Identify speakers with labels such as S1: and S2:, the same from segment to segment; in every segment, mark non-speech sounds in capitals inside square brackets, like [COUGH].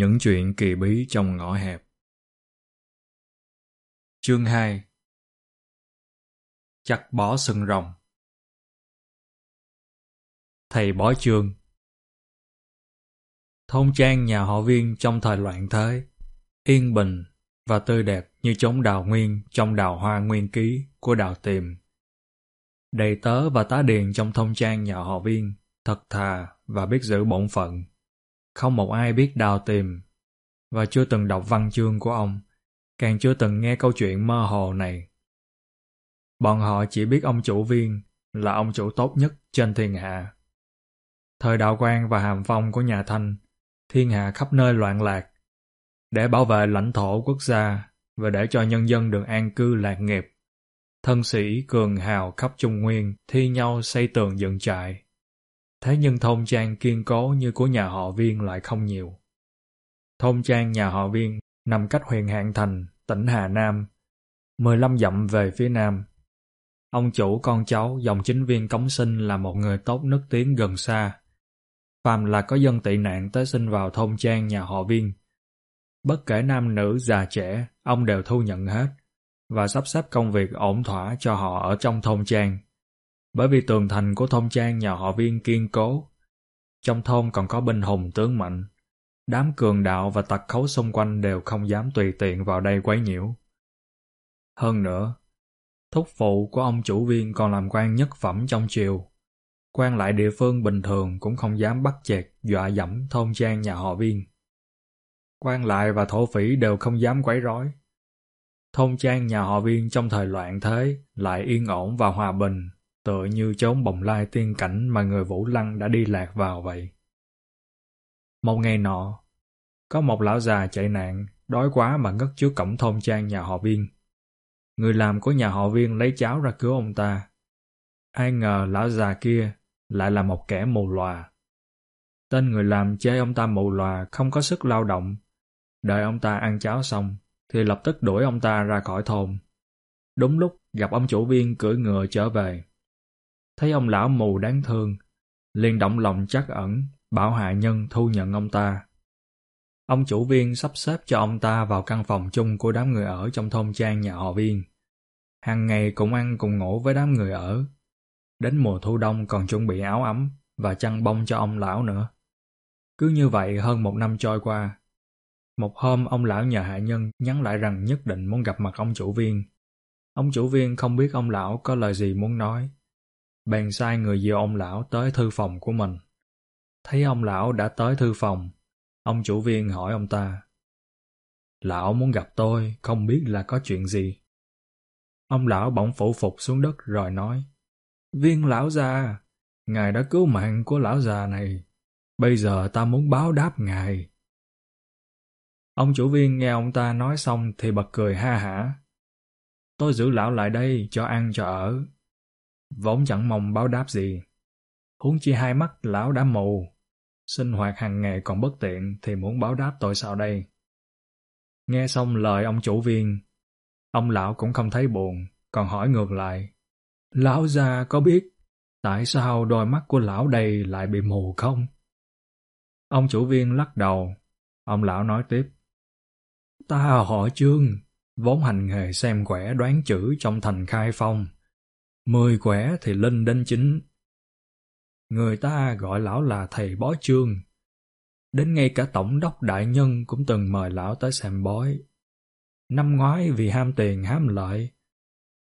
S1: Những chuyện kỳ bí trong ngõ hẹp Chương 2 Chặt bó sừng rồng Thầy bói chương Thôn trang nhà họ viên trong thời loạn thế, yên bình và tươi đẹp như chốn đào nguyên trong đào hoa nguyên ký của đào tiềm. Đầy tớ và tá điền trong thông trang nhà họ viên, thật thà và biết giữ bổn phận. Không một ai biết đào tìm, và chưa từng đọc văn chương của ông, càng chưa từng nghe câu chuyện mơ hồ này. Bọn họ chỉ biết ông chủ viên là ông chủ tốt nhất trên thiên hạ. Thời đạo quan và hàm phong của nhà Thanh, thiên hạ khắp nơi loạn lạc, để bảo vệ lãnh thổ quốc gia và để cho nhân dân được an cư lạc nghiệp. Thân sĩ cường hào khắp Trung Nguyên thi nhau xây tường dựng trại. Thế nhưng thôn trang kiên cố như của nhà họ viên lại không nhiều. Thôn trang nhà họ viên nằm cách huyện Hạng Thành, tỉnh Hà Nam, 15 dặm về phía nam. Ông chủ con cháu dòng chính viên cống sinh là một người tốt nức tiếng gần xa. Phàm là có dân tị nạn tới sinh vào thôn trang nhà họ viên. Bất kể nam nữ già trẻ, ông đều thu nhận hết và sắp xếp công việc ổn thỏa cho họ ở trong thôn trang. Bởi vì tường thành của thôn trang nhà họ viên kiên cố. Trong thôn còn có binh hùng tướng mạnh. Đám cường đạo và tặc khấu xung quanh đều không dám tùy tiện vào đây quấy nhiễu. Hơn nữa, thúc phụ của ông chủ viên còn làm quan nhất phẩm trong triều. quan lại địa phương bình thường cũng không dám bắt chẹt dọa dẫm thôn trang nhà họ viên. quan lại và thổ phỉ đều không dám quấy rối. Thôn trang nhà họ viên trong thời loạn thế lại yên ổn và hòa bình, tựa như chốn bồng lai tiên cảnh mà người Vũ Lăng đã đi lạc vào vậy. Một ngày nọ, có một lão già chạy nạn, đói quá mà ngất trước cổng thôn trang nhà họ viên. Người làm của nhà họ viên lấy cháo ra cứu ông ta. Ai ngờ lão già kia lại là một kẻ mù lòa. Tên người làm chê ông ta mù lòa không có sức lao động. Đợi ông ta ăn cháo xong, thì lập tức đuổi ông ta ra khỏi thôn. Đúng lúc gặp ông chủ viên cưỡi ngựa trở về. Thấy ông lão mù đáng thương, liền động lòng chắc ẩn, bảo hạ nhân thu nhận ông ta. Ông chủ viên sắp xếp cho ông ta vào căn phòng chung của đám người ở trong thôn trang nhà họ viên. Hàng ngày cùng ăn cùng ngủ với đám người ở. Đến mùa thu đông còn chuẩn bị áo ấm và chăn bông cho ông lão nữa. Cứ như vậy hơn một năm trôi qua, một hôm ông lão nhờ hạ nhân nhắn lại rằng nhất định muốn gặp mặt ông chủ viên. Ông chủ viên không biết ông lão có lời gì muốn nói. Bèn sai người dìu ông lão tới thư phòng của mình. Thấy ông lão đã tới thư phòng, ông chủ viên hỏi ông ta. Lão muốn gặp tôi, không biết là có chuyện gì. Ông lão bỗng phủ phục xuống đất rồi nói. Viên lão già, ngài đã cứu mạng của lão già này. Bây giờ ta muốn báo đáp ngài. Ông chủ viên nghe ông ta nói xong thì bật cười ha hả. Tôi giữ lão lại đây cho ăn cho ở. Vốn chẳng mong báo đáp gì. Huống chi hai mắt lão đã mù. Sinh hoạt hàng ngày còn bất tiện thì muốn báo đáp tội sao đây? Nghe xong lời ông chủ viên, ông lão cũng không thấy buồn, còn hỏi ngược lại. Lão già có biết tại sao đôi mắt của lão đây lại bị mù không? Ông chủ viên lắc đầu, ông lão nói tiếp. Ta họ Trương, vốn hành nghề xem quẻ đoán chữ trong thành khai phong. Mười quẻ thì linh đến chính. Người ta gọi lão là thầy bói trương. Đến ngay cả tổng đốc đại nhân cũng từng mời lão tới xem bói. Năm ngoái vì ham tiền ham lợi,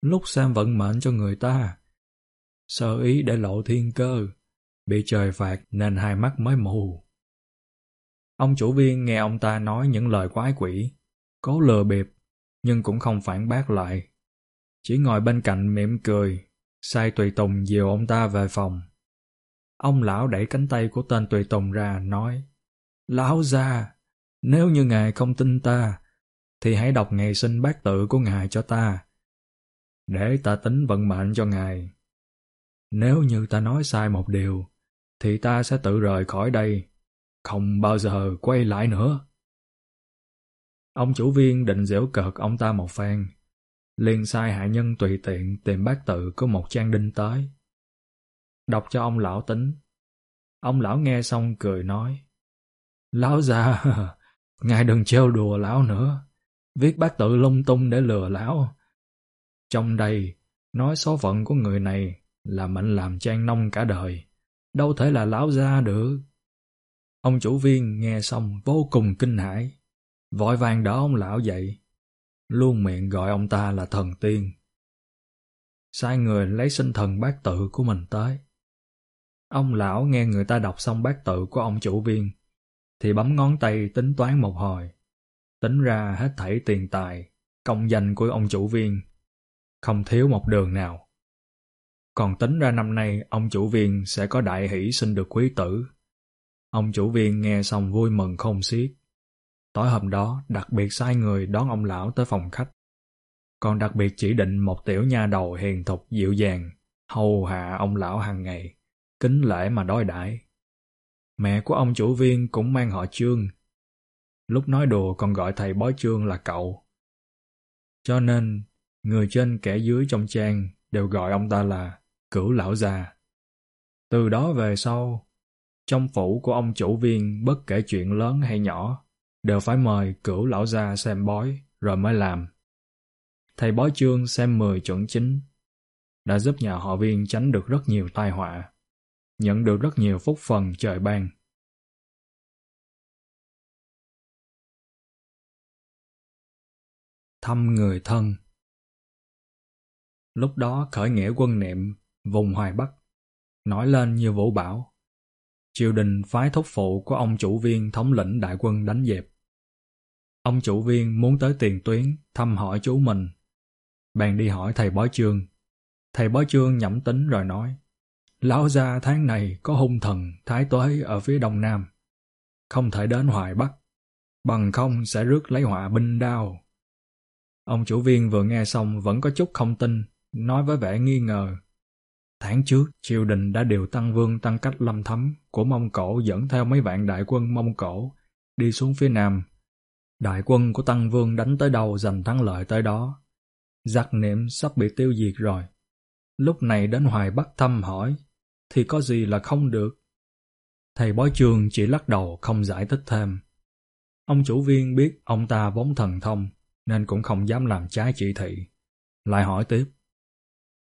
S1: lúc xem vận mệnh cho người ta. Sơ ý để lộ thiên cơ, bị trời phạt nên hai mắt mới mù. Ông chủ viên nghe ông ta nói những lời quái quỷ, Cố lừa bịp, nhưng cũng không phản bác lại. Chỉ ngồi bên cạnh mỉm cười, sai tùy tùng dìu ông ta về phòng. Ông lão đẩy cánh tay của tên tùy tùng ra, nói Lão già, nếu như ngài không tin ta, thì hãy đọc ngày sinh bát tự của ngài cho ta, để ta tính vận mệnh cho ngài. Nếu như ta nói sai một điều, thì ta sẽ tự rời khỏi đây, không bao giờ quay lại nữa. Ông chủ viên định giễu cợt ông ta một phen, liền sai hạ nhân tùy tiện tìm bát tự của một trang đinh tới. Đọc cho ông lão tính. Ông lão nghe xong cười nói, Lão già, [LAUGHS] ngài đừng trêu đùa lão nữa. Viết bác tự lung tung để lừa lão. Trong đây, nói số phận của người này là mệnh làm trang nông cả đời. Đâu thể là lão gia được. Ông chủ viên nghe xong vô cùng kinh hãi, vội vàng đỡ ông lão dậy, luôn miệng gọi ông ta là thần tiên. Sai người lấy sinh thần bát tự của mình tới. Ông lão nghe người ta đọc xong bát tự của ông chủ viên, thì bấm ngón tay tính toán một hồi. Tính ra hết thảy tiền tài, công danh của ông chủ viên, không thiếu một đường nào. Còn tính ra năm nay ông chủ viên sẽ có đại hỷ sinh được quý tử. Ông chủ viên nghe xong vui mừng không xiết. Tối hôm đó đặc biệt sai người đón ông lão tới phòng khách. Còn đặc biệt chỉ định một tiểu nha đầu hiền thục dịu dàng, hầu hạ ông lão hàng ngày, kính lễ mà đối đãi. Mẹ của ông chủ viên cũng mang họ Trương. Lúc nói đùa còn gọi thầy bói Trương là cậu. Cho nên, người trên kẻ dưới trong trang đều gọi ông ta là cửu lão già. Từ đó về sau, trong phủ của ông chủ viên bất kể chuyện lớn hay nhỏ, đều phải mời cửu lão gia xem bói rồi mới làm. Thầy bói chương xem 10 chuẩn chính, đã giúp nhà họ viên tránh được rất nhiều tai họa, nhận được rất nhiều phúc phần trời ban. Thăm người thân Lúc đó khởi nghĩa quân niệm vùng Hoài Bắc, nổi lên như vũ bão. Triều đình phái thúc phụ của ông chủ viên thống lĩnh đại quân đánh dẹp. Ông chủ viên muốn tới tiền tuyến thăm hỏi chú mình. Bèn đi hỏi thầy bói trương. Thầy bói trương nhẩm tính rồi nói Lão gia tháng này có hung thần thái tuế ở phía đông nam. Không thể đến Hoài Bắc. Bằng không sẽ rước lấy họa binh đao. Ông chủ viên vừa nghe xong vẫn có chút không tin, nói với vẻ nghi ngờ. Tháng trước, triều đình đã điều tăng vương tăng cách lâm thấm của Mông Cổ dẫn theo mấy vạn đại quân Mông Cổ đi xuống phía nam. Đại quân của tăng vương đánh tới đâu giành thắng lợi tới đó. Giặc niệm sắp bị tiêu diệt rồi. Lúc này đến Hoài Bắc thăm hỏi, thì có gì là không được. Thầy bói trường chỉ lắc đầu không giải thích thêm. Ông chủ viên biết ông ta vốn thần thông, nên cũng không dám làm trái chỉ thị. Lại hỏi tiếp.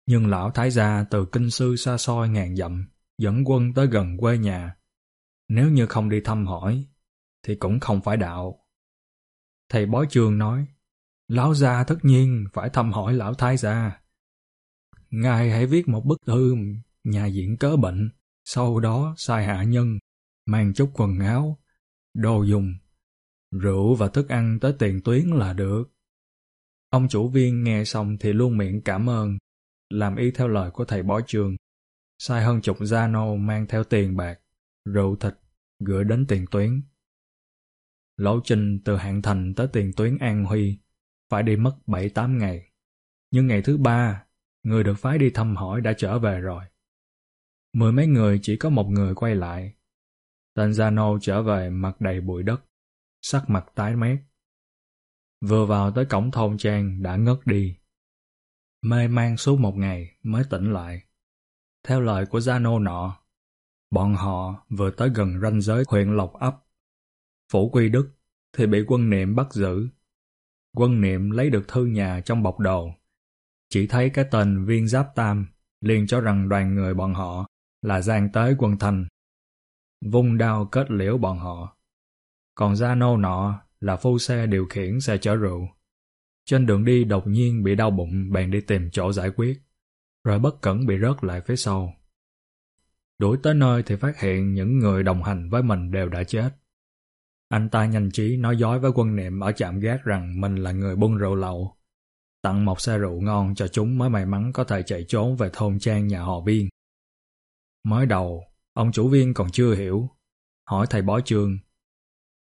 S1: Nhưng lão thái gia từ kinh sư xa xôi ngàn dặm, dẫn quân tới gần quê nhà. Nếu như không đi thăm hỏi, thì cũng không phải đạo. Thầy bói trường nói, lão gia tất nhiên phải thăm hỏi lão thái gia. Ngài hãy viết một bức thư nhà diễn cớ bệnh, sau đó sai hạ nhân, mang chút quần áo, đồ dùng, rượu và thức ăn tới tiền tuyến là được. Ông chủ viên nghe xong thì luôn miệng cảm ơn, làm y theo lời của thầy bói trường. Sai hơn chục gia nô mang theo tiền bạc, rượu thịt, gửi đến tiền tuyến. Lộ trình từ Hạng Thành tới tiền tuyến An Huy phải đi mất 7-8 ngày. Nhưng ngày thứ ba, người được phái đi thăm hỏi đã trở về rồi. Mười mấy người chỉ có một người quay lại. Tên Zano trở về mặt đầy bụi đất, sắc mặt tái mét. Vừa vào tới cổng thôn trang đã ngất đi. Mê man suốt một ngày mới tỉnh lại. Theo lời của Zano nọ, bọn họ vừa tới gần ranh giới huyện Lộc Ấp phổ Quy Đức thì bị quân niệm bắt giữ. Quân niệm lấy được thư nhà trong bọc đồ. Chỉ thấy cái tên viên giáp tam liền cho rằng đoàn người bọn họ là gian tới quân thành. Vung đao kết liễu bọn họ. Còn gia nô nọ là phu xe điều khiển xe chở rượu. Trên đường đi đột nhiên bị đau bụng bèn đi tìm chỗ giải quyết, rồi bất cẩn bị rớt lại phía sau. Đuổi tới nơi thì phát hiện những người đồng hành với mình đều đã chết. Anh ta nhanh trí nói dối với quân niệm ở trạm gác rằng mình là người buôn rượu lậu. Tặng một xe rượu ngon cho chúng mới may mắn có thể chạy trốn về thôn trang nhà họ viên. Mới đầu, ông chủ viên còn chưa hiểu. Hỏi thầy bói trường.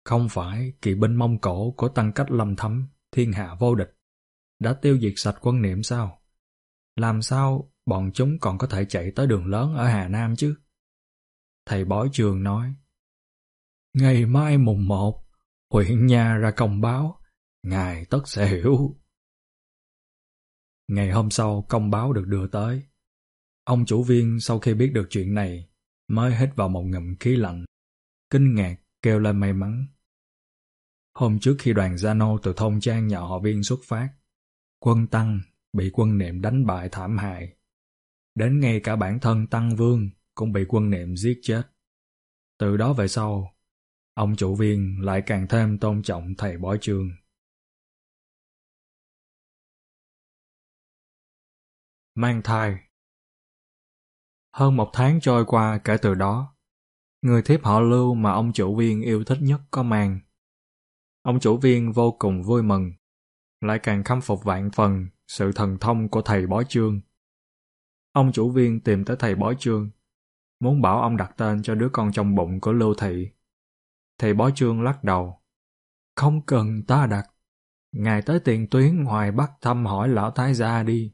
S1: Không phải kỵ binh Mông Cổ của tăng cách lâm thấm, thiên hạ vô địch. Đã tiêu diệt sạch quân niệm sao? Làm sao bọn chúng còn có thể chạy tới đường lớn ở Hà Nam chứ? Thầy bói trường nói. Ngày mai mùng một, huyện nhà ra công báo, ngài tất sẽ hiểu. Ngày hôm sau công báo được đưa tới. Ông chủ viên sau khi biết được chuyện này mới hít vào một ngụm khí lạnh, kinh ngạc kêu lên may mắn. Hôm trước khi đoàn Gia Nô từ thôn trang nhà họ viên xuất phát, quân Tăng bị quân niệm đánh bại thảm hại. Đến ngay cả bản thân Tăng Vương cũng bị quân niệm giết chết. Từ đó về sau, ông chủ viên lại càng thêm tôn trọng thầy bói trường Mang thai Hơn một tháng trôi qua kể từ đó, người thiếp họ lưu mà ông chủ viên yêu thích nhất có mang. Ông chủ viên vô cùng vui mừng, lại càng khâm phục vạn phần sự thần thông của thầy bói trương. Ông chủ viên tìm tới thầy bói trương, muốn bảo ông đặt tên cho đứa con trong bụng của Lưu Thị. Thầy bói trương lắc đầu. Không cần ta đặt. Ngài tới tiền tuyến ngoài Bắc thăm hỏi lão thái gia đi.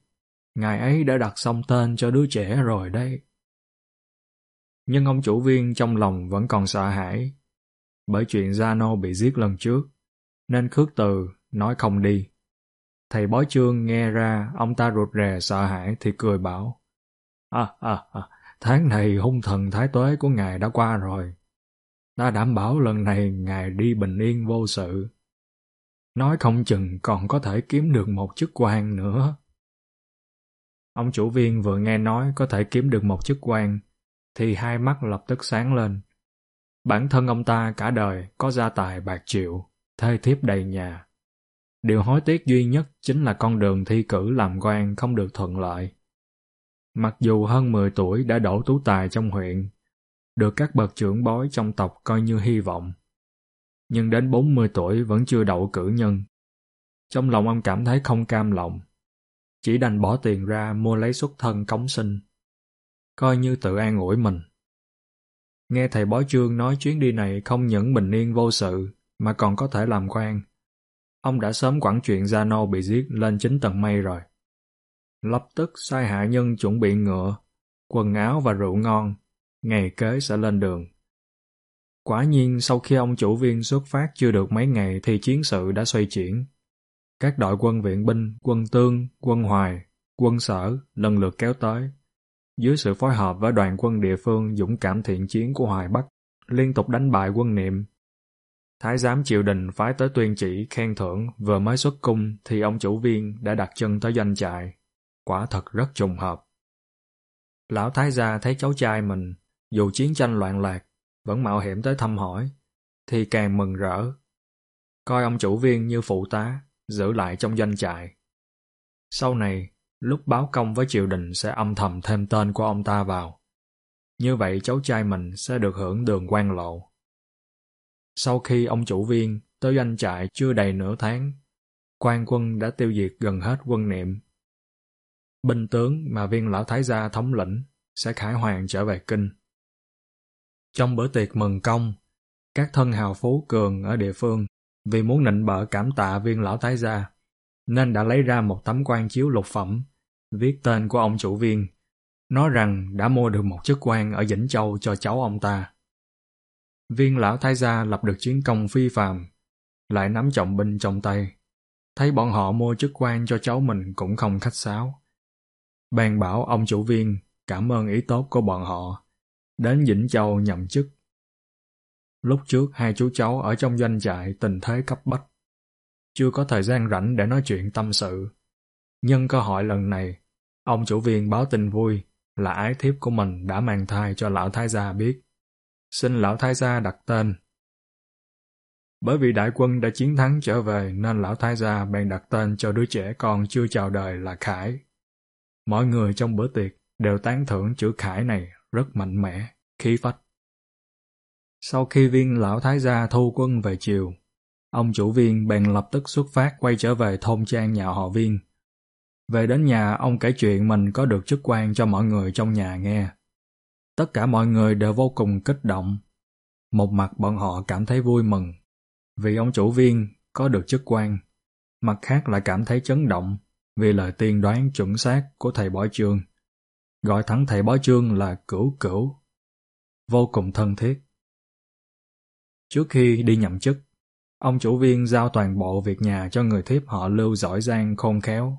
S1: Ngài ấy đã đặt xong tên cho đứa trẻ rồi đây. Nhưng ông chủ viên trong lòng vẫn còn sợ hãi. Bởi chuyện Zano bị giết lần trước, nên khước từ, nói không đi. Thầy bói trương nghe ra ông ta rụt rè sợ hãi thì cười bảo. À, à, à, tháng này hung thần thái tuế của ngài đã qua rồi. Ta đảm bảo lần này ngài đi bình yên vô sự. Nói không chừng còn có thể kiếm được một chức quan nữa. Ông chủ viên vừa nghe nói có thể kiếm được một chức quan, thì hai mắt lập tức sáng lên. Bản thân ông ta cả đời có gia tài bạc triệu, thê thiếp đầy nhà. Điều hối tiếc duy nhất chính là con đường thi cử làm quan không được thuận lợi. Mặc dù hơn 10 tuổi đã đổ tú tài trong huyện, được các bậc trưởng bối trong tộc coi như hy vọng. Nhưng đến 40 tuổi vẫn chưa đậu cử nhân. Trong lòng ông cảm thấy không cam lòng. Chỉ đành bỏ tiền ra mua lấy xuất thân cống sinh. Coi như tự an ủi mình. Nghe thầy bói trương nói chuyến đi này không những bình yên vô sự, mà còn có thể làm quan. Ông đã sớm quản chuyện Zano bị giết lên chính tầng mây rồi. Lập tức sai hạ nhân chuẩn bị ngựa, quần áo và rượu ngon, ngày kế sẽ lên đường. Quả nhiên sau khi ông chủ viên xuất phát chưa được mấy ngày thì chiến sự đã xoay chuyển. Các đội quân viện binh, quân tương, quân hoài, quân sở lần lượt kéo tới. Dưới sự phối hợp với đoàn quân địa phương dũng cảm thiện chiến của Hoài Bắc, liên tục đánh bại quân niệm. Thái giám triều đình phái tới tuyên chỉ khen thưởng vừa mới xuất cung thì ông chủ viên đã đặt chân tới doanh trại. Quả thật rất trùng hợp. Lão Thái gia thấy cháu trai mình, dù chiến tranh loạn lạc, vẫn mạo hiểm tới thăm hỏi, thì càng mừng rỡ. Coi ông chủ viên như phụ tá, giữ lại trong doanh trại. Sau này, lúc báo công với triều đình sẽ âm thầm thêm tên của ông ta vào. Như vậy cháu trai mình sẽ được hưởng đường quan lộ. Sau khi ông chủ viên tới doanh trại chưa đầy nửa tháng, quan quân đã tiêu diệt gần hết quân niệm. Binh tướng mà viên lão thái gia thống lĩnh sẽ khải hoàng trở về kinh. Trong bữa tiệc mừng công, các thân hào phú cường ở địa phương vì muốn nịnh bợ cảm tạ viên lão thái gia, nên đã lấy ra một tấm quan chiếu lục phẩm, viết tên của ông chủ viên, nói rằng đã mua được một chức quan ở Vĩnh Châu cho cháu ông ta. Viên lão thái gia lập được chiến công phi phàm, lại nắm trọng binh trong tay. Thấy bọn họ mua chức quan cho cháu mình cũng không khách sáo. Bàn bảo ông chủ viên cảm ơn ý tốt của bọn họ, đến Vĩnh Châu nhậm chức. Lúc trước hai chú cháu ở trong doanh trại tình thế cấp bách. Chưa có thời gian rảnh để nói chuyện tâm sự. Nhân cơ hội lần này, ông chủ viên báo tin vui là ái thiếp của mình đã mang thai cho lão thái gia biết. Xin lão thái gia đặt tên. Bởi vì đại quân đã chiến thắng trở về nên lão thái gia bèn đặt tên cho đứa trẻ con chưa chào đời là Khải. Mọi người trong bữa tiệc đều tán thưởng chữ Khải này rất mạnh mẽ, khí phách. Sau khi viên lão thái gia thu quân về chiều, ông chủ viên bèn lập tức xuất phát quay trở về thôn trang nhà họ viên. Về đến nhà, ông kể chuyện mình có được chức quan cho mọi người trong nhà nghe. Tất cả mọi người đều vô cùng kích động. Một mặt bọn họ cảm thấy vui mừng, vì ông chủ viên có được chức quan. Mặt khác lại cảm thấy chấn động, vì lời tiên đoán chuẩn xác của thầy bói trường. Gọi thẳng thầy bói chương là cửu cửu. Vô cùng thân thiết. Trước khi đi nhậm chức, ông chủ viên giao toàn bộ việc nhà cho người thiếp họ lưu giỏi giang khôn khéo.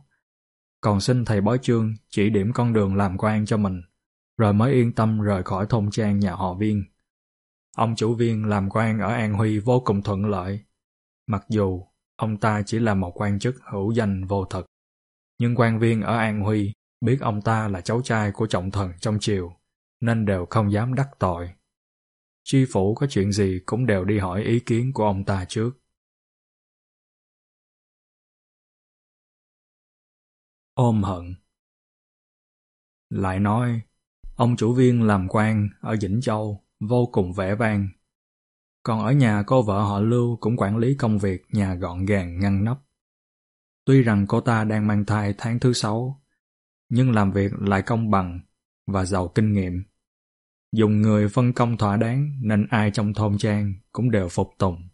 S1: Còn xin thầy bói chương chỉ điểm con đường làm quan cho mình, rồi mới yên tâm rời khỏi thôn trang nhà họ viên. Ông chủ viên làm quan ở An Huy vô cùng thuận lợi. Mặc dù ông ta chỉ là một quan chức hữu danh vô thực, nhưng quan viên ở An Huy biết ông ta là cháu trai của trọng thần trong triều, nên đều không dám đắc tội. Chi phủ có chuyện gì cũng đều đi hỏi ý kiến của ông ta trước. Ôm hận Lại nói, ông chủ viên làm quan ở Vĩnh Châu vô cùng vẻ vang. Còn ở nhà cô vợ họ Lưu cũng quản lý công việc nhà gọn gàng ngăn nắp. Tuy rằng cô ta đang mang thai tháng thứ sáu, nhưng làm việc lại công bằng và giàu kinh nghiệm. Dùng người phân công thỏa đáng nên ai trong thôn trang cũng đều phục tùng.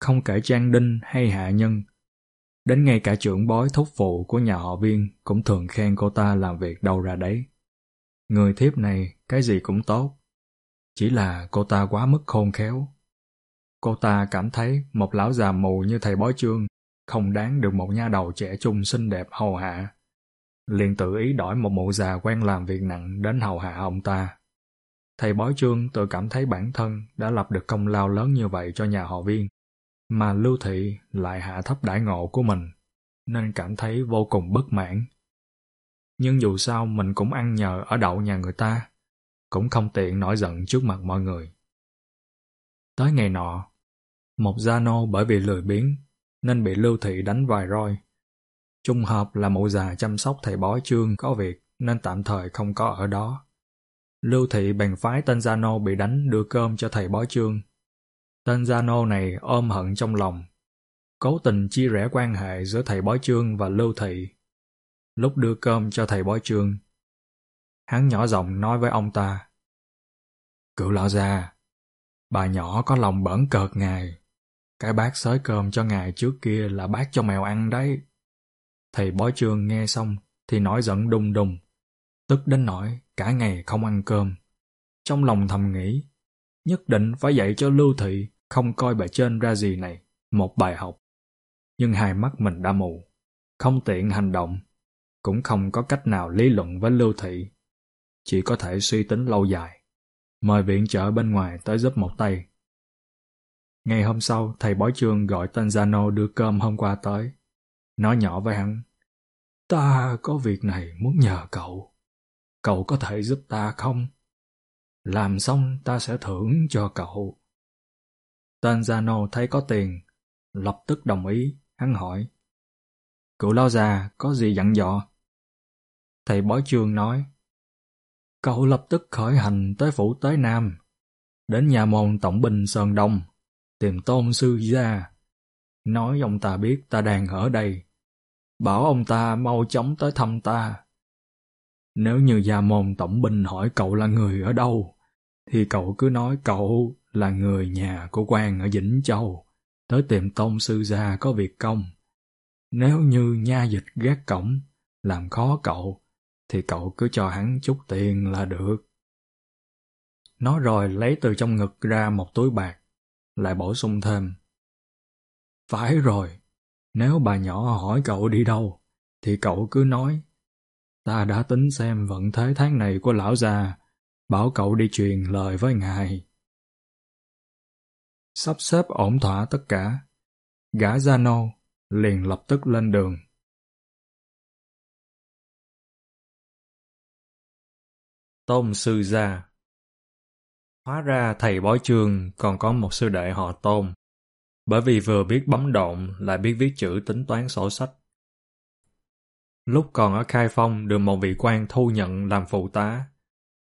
S1: Không kể trang đinh hay hạ nhân, đến ngay cả trưởng bói thúc phụ của nhà họ viên cũng thường khen cô ta làm việc đâu ra đấy. Người thiếp này cái gì cũng tốt, chỉ là cô ta quá mức khôn khéo. Cô ta cảm thấy một lão già mù như thầy bói trương không đáng được một nha đầu trẻ trung xinh đẹp hầu hạ. Liền tự ý đổi một mụ già quen làm việc nặng đến hầu hạ ông ta. Thầy bói trương tự cảm thấy bản thân đã lập được công lao lớn như vậy cho nhà họ viên, mà Lưu Thị lại hạ thấp đại ngộ của mình, nên cảm thấy vô cùng bất mãn. Nhưng dù sao mình cũng ăn nhờ ở đậu nhà người ta, cũng không tiện nổi giận trước mặt mọi người. Tới ngày nọ, một gia nô bởi vì lười biếng nên bị Lưu Thị đánh vài roi. Trung hợp là mụ già chăm sóc thầy bói trương có việc nên tạm thời không có ở đó. Lưu Thị bèn phái tên gia nô bị đánh đưa cơm cho thầy bói trương. Tên gia nô này ôm hận trong lòng, cố tình chia rẽ quan hệ giữa thầy bói trương và Lưu Thị. Lúc đưa cơm cho thầy bói trương, Hắn nhỏ giọng nói với ông ta. Cựu lão già, bà nhỏ có lòng bẩn cợt ngài. Cái bát xới cơm cho ngài trước kia là bát cho mèo ăn đấy. Thầy bói trường nghe xong thì nói giận đùng đùng, tức đến nỗi cả ngày không ăn cơm. Trong lòng thầm nghĩ, nhất định phải dạy cho Lưu Thị không coi bà trên ra gì này, một bài học. Nhưng hai mắt mình đã mù, không tiện hành động, cũng không có cách nào lý luận với Lưu Thị chỉ có thể suy tính lâu dài. Mời viện trợ bên ngoài tới giúp một tay. Ngày hôm sau, thầy bói trường gọi tên Zano đưa cơm hôm qua tới. Nói nhỏ với hắn, Ta có việc này muốn nhờ cậu. Cậu có thể giúp ta không? Làm xong ta sẽ thưởng cho cậu. Tên Zano thấy có tiền, lập tức đồng ý, hắn hỏi. Cựu lao già có gì dặn dò? Thầy bói trường nói, Cậu lập tức khởi hành tới phủ tới Nam, đến nhà môn tổng binh Sơn Đông, tìm tôn sư gia. Nói ông ta biết ta đang ở đây, bảo ông ta mau chóng tới thăm ta. Nếu như gia môn tổng binh hỏi cậu là người ở đâu, thì cậu cứ nói cậu là người nhà của quan ở Vĩnh Châu, tới tìm tôn sư gia có việc công. Nếu như nha dịch gác cổng, làm khó cậu, thì cậu cứ cho hắn chút tiền là được. Nói rồi lấy từ trong ngực ra một túi bạc, lại bổ sung thêm. Phải rồi, nếu bà nhỏ hỏi cậu đi đâu, thì cậu cứ nói. Ta đã tính xem vận thế tháng này của lão già, bảo cậu đi truyền lời với ngài. Sắp xếp ổn thỏa tất cả, gã Zano liền lập tức lên đường. Tôn Sư Gia Hóa ra thầy bói trường còn có một sư đệ họ Tôn, bởi vì vừa biết bấm độn lại biết viết chữ tính toán sổ sách. Lúc còn ở Khai Phong được một vị quan thu nhận làm phụ tá.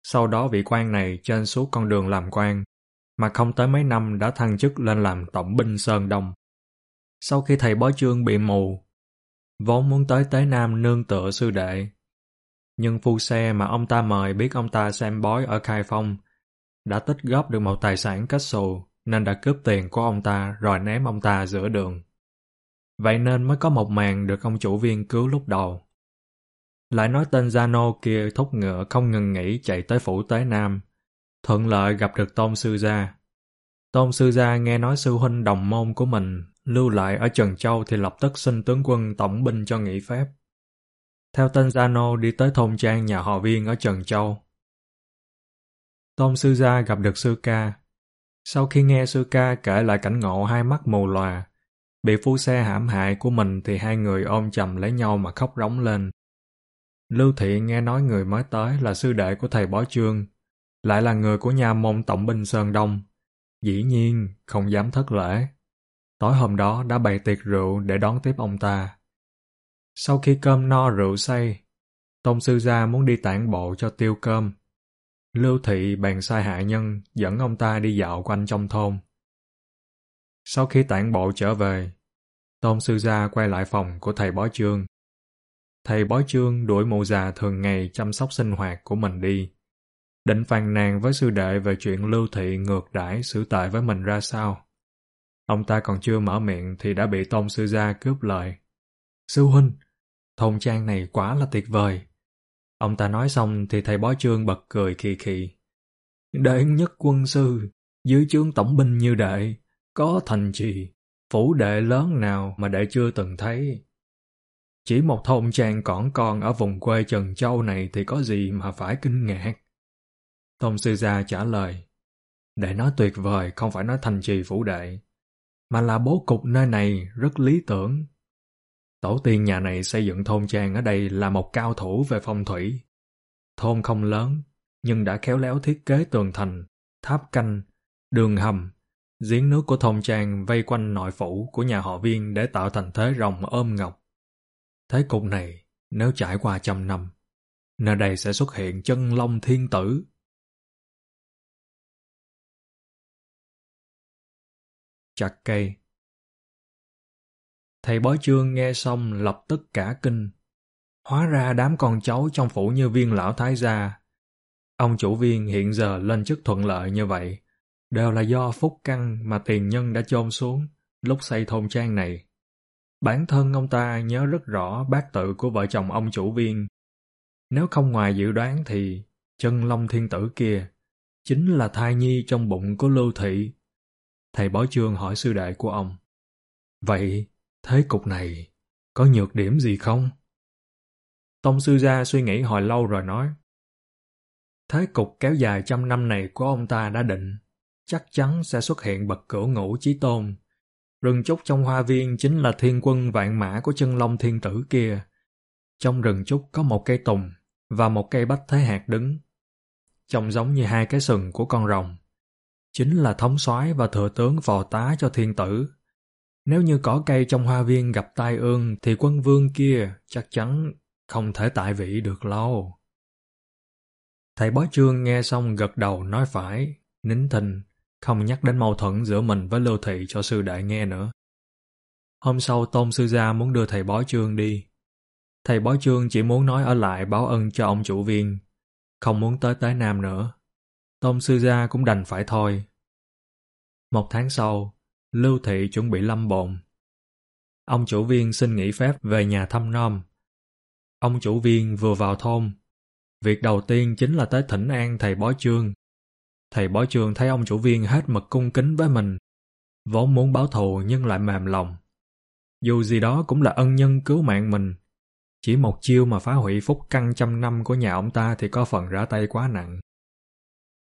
S1: Sau đó vị quan này trên suốt con đường làm quan, mà không tới mấy năm đã thăng chức lên làm tổng binh Sơn Đông. Sau khi thầy bói chương bị mù, vốn muốn tới Tế Nam nương tựa sư đệ, nhưng phu xe mà ông ta mời biết ông ta xem bói ở Khai Phong đã tích góp được một tài sản cách xù nên đã cướp tiền của ông ta rồi ném ông ta giữa đường. Vậy nên mới có một màn được ông chủ viên cứu lúc đầu. Lại nói tên Zano kia thúc ngựa không ngừng nghỉ chạy tới phủ Tế Nam, thuận lợi gặp được Tôn Sư Gia. Tôn Sư Gia nghe nói sư huynh đồng môn của mình lưu lại ở Trần Châu thì lập tức xin tướng quân tổng binh cho nghỉ phép theo tên Zano đi tới thôn trang nhà họ viên ở Trần Châu. Tôn Sư Gia gặp được Sư Ca. Sau khi nghe Sư Ca kể lại cảnh ngộ hai mắt mù lòa, Bị phu xe hãm hại của mình thì hai người ôm chầm lấy nhau mà khóc rống lên. Lưu Thị nghe nói người mới tới là sư đệ của thầy bói trương lại là người của nhà môn tổng binh Sơn Đông. Dĩ nhiên, không dám thất lễ. Tối hôm đó đã bày tiệc rượu để đón tiếp ông ta. Sau khi cơm no rượu say, Tôn sư gia muốn đi tản bộ cho tiêu cơm. Lưu Thị bèn sai hạ nhân dẫn ông ta đi dạo quanh trong thôn. Sau khi tản bộ trở về, Tôn sư gia quay lại phòng của thầy bói chương. Thầy bói chương đuổi mụ già thường ngày chăm sóc sinh hoạt của mình đi. Định phàn nàn với sư đệ về chuyện Lưu Thị ngược đãi xử tệ với mình ra sao. Ông ta còn chưa mở miệng thì đã bị Tôn sư gia cướp lời. Sư huynh, thôn trang này quá là tuyệt vời. Ông ta nói xong thì thầy bói trương bật cười khì khì. Đệ nhất quân sư, dưới trướng tổng binh như đệ, có thành trì, phủ đệ lớn nào mà đệ chưa từng thấy. Chỉ một thôn trang cỏn con ở vùng quê Trần Châu này thì có gì mà phải kinh ngạc. Tôn sư gia trả lời, để nói tuyệt vời không phải nói thành trì phủ đệ, mà là bố cục nơi này rất lý tưởng. Tổ tiên nhà này xây dựng thôn trang ở đây là một cao thủ về phong thủy. Thôn không lớn, nhưng đã khéo léo thiết kế tường thành, tháp canh, đường hầm, giếng nước của thôn trang vây quanh nội phủ của nhà họ viên để tạo thành thế rồng ôm ngọc. Thế cục này, nếu trải qua trăm năm, nơi đây sẽ xuất hiện chân long thiên tử. Chặt cây Thầy bói chương nghe xong lập tức cả kinh. Hóa ra đám con cháu trong phủ như viên lão thái gia. Ông chủ viên hiện giờ lên chức thuận lợi như vậy, đều là do phúc căn mà tiền nhân đã chôn xuống lúc xây thôn trang này. Bản thân ông ta nhớ rất rõ bát tự của vợ chồng ông chủ viên. Nếu không ngoài dự đoán thì chân long thiên tử kia chính là thai nhi trong bụng của Lưu Thị. Thầy bói chương hỏi sư đệ của ông. Vậy Thế cục này có nhược điểm gì không? Tông sư gia suy nghĩ hồi lâu rồi nói. Thế cục kéo dài trăm năm này của ông ta đã định, chắc chắn sẽ xuất hiện bậc cửu ngũ chí tôn. Rừng trúc trong hoa viên chính là thiên quân vạn mã của chân long thiên tử kia. Trong rừng trúc có một cây tùng và một cây bách thế hạt đứng. Trông giống như hai cái sừng của con rồng. Chính là thống soái và thừa tướng phò tá cho thiên tử nếu như cỏ cây trong hoa viên gặp tai ương thì quân vương kia chắc chắn không thể tại vị được lâu. Thầy bói trương nghe xong gật đầu nói phải, nín thinh, không nhắc đến mâu thuẫn giữa mình với Lưu Thị cho sư đại nghe nữa. Hôm sau Tôn Sư Gia muốn đưa thầy bói trương đi. Thầy bói trương chỉ muốn nói ở lại báo ân cho ông chủ viên, không muốn tới tới Nam nữa. Tôn Sư Gia cũng đành phải thôi. Một tháng sau, Lưu Thị chuẩn bị lâm bồn. Ông chủ viên xin nghỉ phép về nhà thăm nom. Ông chủ viên vừa vào thôn. Việc đầu tiên chính là tới thỉnh an thầy bói trương Thầy bói trương thấy ông chủ viên hết mực cung kính với mình. Vốn muốn báo thù nhưng lại mềm lòng. Dù gì đó cũng là ân nhân cứu mạng mình. Chỉ một chiêu mà phá hủy phúc căn trăm năm của nhà ông ta thì có phần ra tay quá nặng.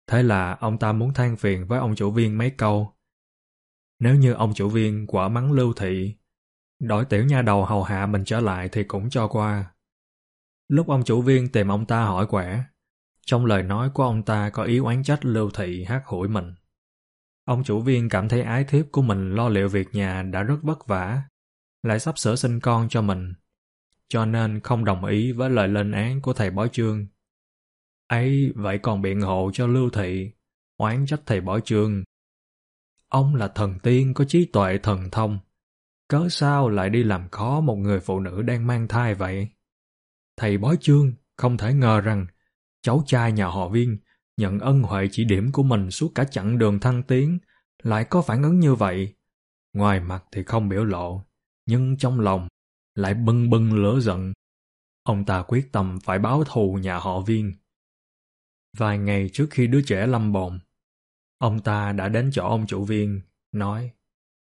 S1: Thế là ông ta muốn than phiền với ông chủ viên mấy câu nếu như ông chủ viên quả mắng lưu thị, đổi tiểu nha đầu hầu hạ mình trở lại thì cũng cho qua. Lúc ông chủ viên tìm ông ta hỏi quẻ, trong lời nói của ông ta có ý oán trách lưu thị hát hủi mình. Ông chủ viên cảm thấy ái thiếp của mình lo liệu việc nhà đã rất vất vả, lại sắp sửa sinh con cho mình, cho nên không đồng ý với lời lên án của thầy bói chương. ấy vậy còn biện hộ cho lưu thị, oán trách thầy bói chương Ông là thần tiên có trí tuệ thần thông. Cớ sao lại đi làm khó một người phụ nữ đang mang thai vậy? Thầy bói chương không thể ngờ rằng cháu trai nhà họ viên nhận ân huệ chỉ điểm của mình suốt cả chặng đường thăng tiến lại có phản ứng như vậy. Ngoài mặt thì không biểu lộ, nhưng trong lòng lại bưng bưng lửa giận. Ông ta quyết tâm phải báo thù nhà họ viên. Vài ngày trước khi đứa trẻ lâm bồn, Ông ta đã đến chỗ ông chủ viên, nói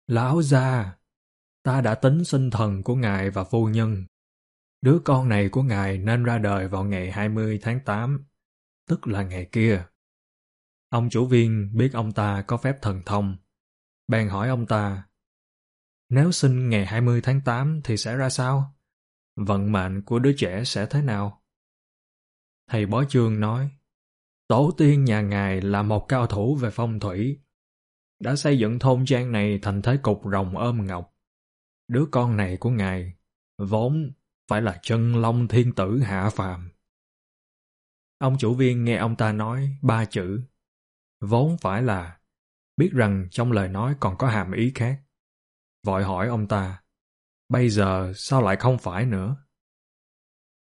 S1: Lão gia, ta đã tính sinh thần của ngài và phu nhân. Đứa con này của ngài nên ra đời vào ngày 20 tháng 8, tức là ngày kia. Ông chủ viên biết ông ta có phép thần thông, bèn hỏi ông ta Nếu sinh ngày 20 tháng 8 thì sẽ ra sao? Vận mệnh của đứa trẻ sẽ thế nào? Thầy bói chương nói, Tổ tiên nhà ngài là một cao thủ về phong thủy, đã xây dựng thôn trang này thành thế cục rồng ôm ngọc. Đứa con này của ngài vốn phải là chân long thiên tử hạ phàm. Ông chủ viên nghe ông ta nói ba chữ, vốn phải là, biết rằng trong lời nói còn có hàm ý khác. Vội hỏi ông ta, bây giờ sao lại không phải nữa?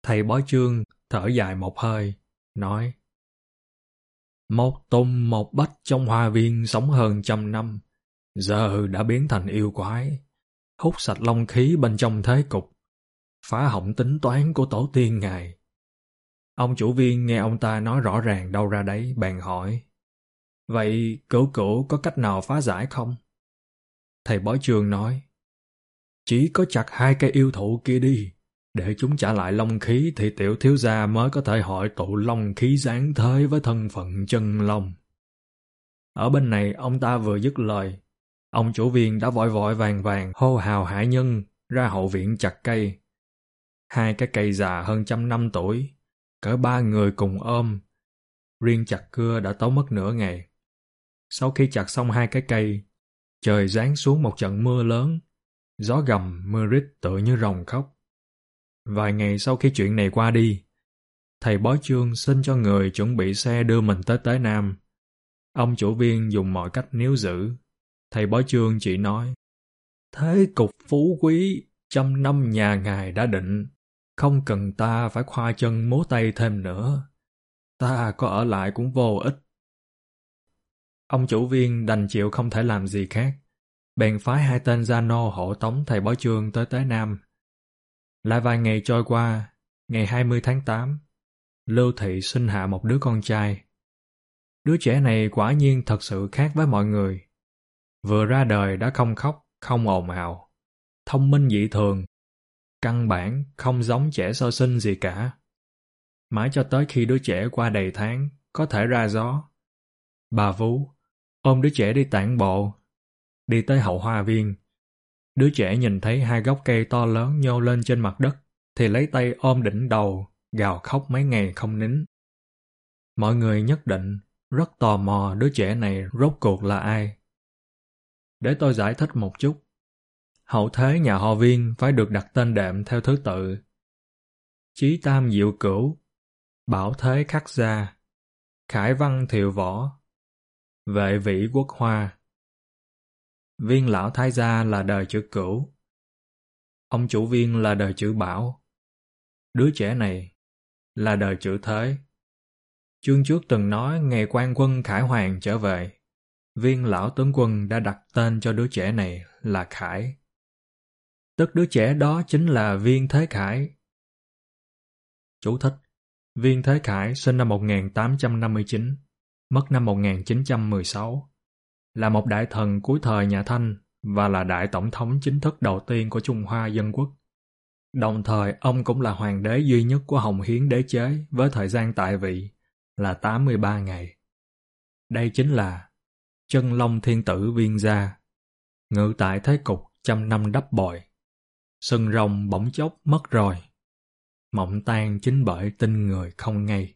S1: Thầy bói chương thở dài một hơi, nói một tùng một bách trong hoa viên sống hơn trăm năm, giờ đã biến thành yêu quái, hút sạch long khí bên trong thế cục, phá hỏng tính toán của tổ tiên ngài. Ông chủ viên nghe ông ta nói rõ ràng đâu ra đấy, bèn hỏi. Vậy cửu cửu có cách nào phá giải không? Thầy bói trường nói. Chỉ có chặt hai cây yêu thụ kia đi, để chúng trả lại long khí thì tiểu thiếu gia mới có thể hội tụ long khí giáng thế với thân phận chân long. Ở bên này ông ta vừa dứt lời, ông chủ viên đã vội vội vàng vàng hô hào hải nhân ra hậu viện chặt cây. Hai cái cây già hơn trăm năm tuổi, cỡ ba người cùng ôm. Riêng chặt cưa đã tốn mất nửa ngày. Sau khi chặt xong hai cái cây, trời giáng xuống một trận mưa lớn, gió gầm mưa rít tựa như rồng khóc. Vài ngày sau khi chuyện này qua đi, thầy bói chương xin cho người chuẩn bị xe đưa mình tới Tế Nam. Ông chủ viên dùng mọi cách níu giữ. Thầy bói chương chỉ nói, Thế cục phú quý, trăm năm nhà ngài đã định, không cần ta phải khoa chân múa tay thêm nữa. Ta có ở lại cũng vô ích. Ông chủ viên đành chịu không thể làm gì khác. Bèn phái hai tên gia nô hộ tống thầy bói chương tới Tế Nam. Lại vài ngày trôi qua, ngày 20 tháng 8, Lưu Thị sinh hạ một đứa con trai. Đứa trẻ này quả nhiên thật sự khác với mọi người. Vừa ra đời đã không khóc, không ồn ào. Thông minh dị thường, căn bản không giống trẻ sơ sinh gì cả. Mãi cho tới khi đứa trẻ qua đầy tháng, có thể ra gió. Bà Vú ôm đứa trẻ đi tản bộ, đi tới hậu hoa viên. Đứa trẻ nhìn thấy hai gốc cây to lớn nhô lên trên mặt đất, thì lấy tay ôm đỉnh đầu, gào khóc mấy ngày không nín. Mọi người nhất định rất tò mò đứa trẻ này rốt cuộc là ai. Để tôi giải thích một chút. Hậu thế nhà họ viên phải được đặt tên đệm theo thứ tự. Chí tam diệu cửu, bảo thế khắc gia, khải văn thiệu võ, vệ vĩ quốc hoa. Viên lão thái gia là đời chữ cửu. Ông chủ viên là đời chữ bảo. Đứa trẻ này là đời chữ thế. Chương trước từng nói ngày quan quân Khải Hoàng trở về, viên lão tướng quân đã đặt tên cho đứa trẻ này là Khải. Tức đứa trẻ đó chính là Viên Thế Khải. Chú thích Viên Thế Khải sinh năm 1859, mất năm 1916, là một đại thần cuối thời nhà Thanh và là đại tổng thống chính thức đầu tiên của Trung Hoa Dân Quốc. Đồng thời, ông cũng là hoàng đế duy nhất của Hồng Hiến đế chế với thời gian tại vị là 83 ngày. Đây chính là chân long thiên tử viên gia, ngự tại thế cục trăm năm đắp bồi. Sừng rồng bỗng chốc mất rồi. Mộng tan chính bởi tin người không ngay.